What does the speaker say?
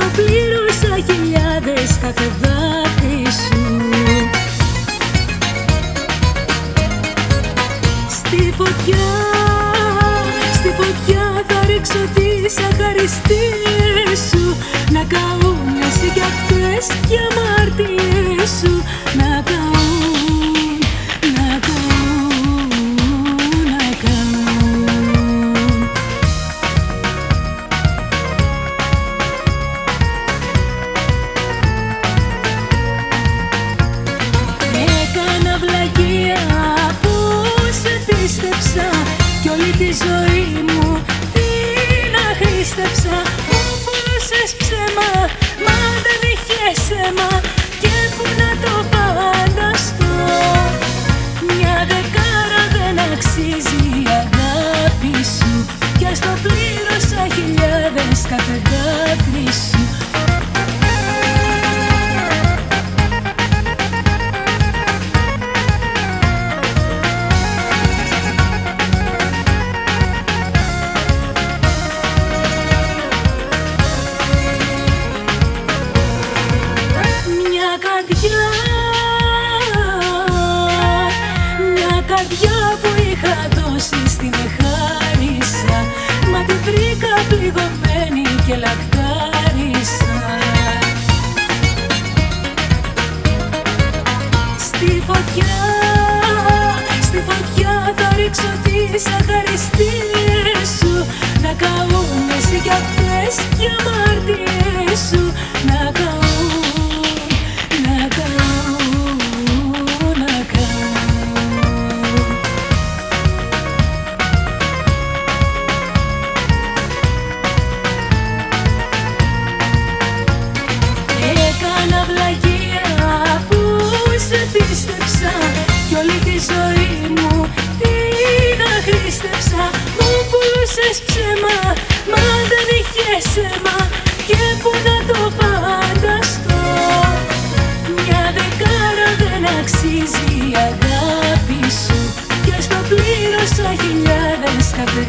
στο πλήρωσα χιλιάδες κάθε δάκρυ σου. Στη φωτιά, στη φωτιά θα ρίξω τις αχαριστίες Yeah. Καρδιά που είχα δώσει στην εχάρισα. Μα τη βρήκα πληγωμένη και λακτάρισα. Στη φωτιά, στη φωτιά θα ρίξω τις αχαριστίες σου. Να καούν εσύ κι αυτές κι αμαρτίες πουλούσες ψέμα, μα δεν είχες αίμα Και που να το φανταστώ. Μια δεκάρα δεν αξίζει η αγάπη σου Και στο πλήρωσα χιλιάδες κάθε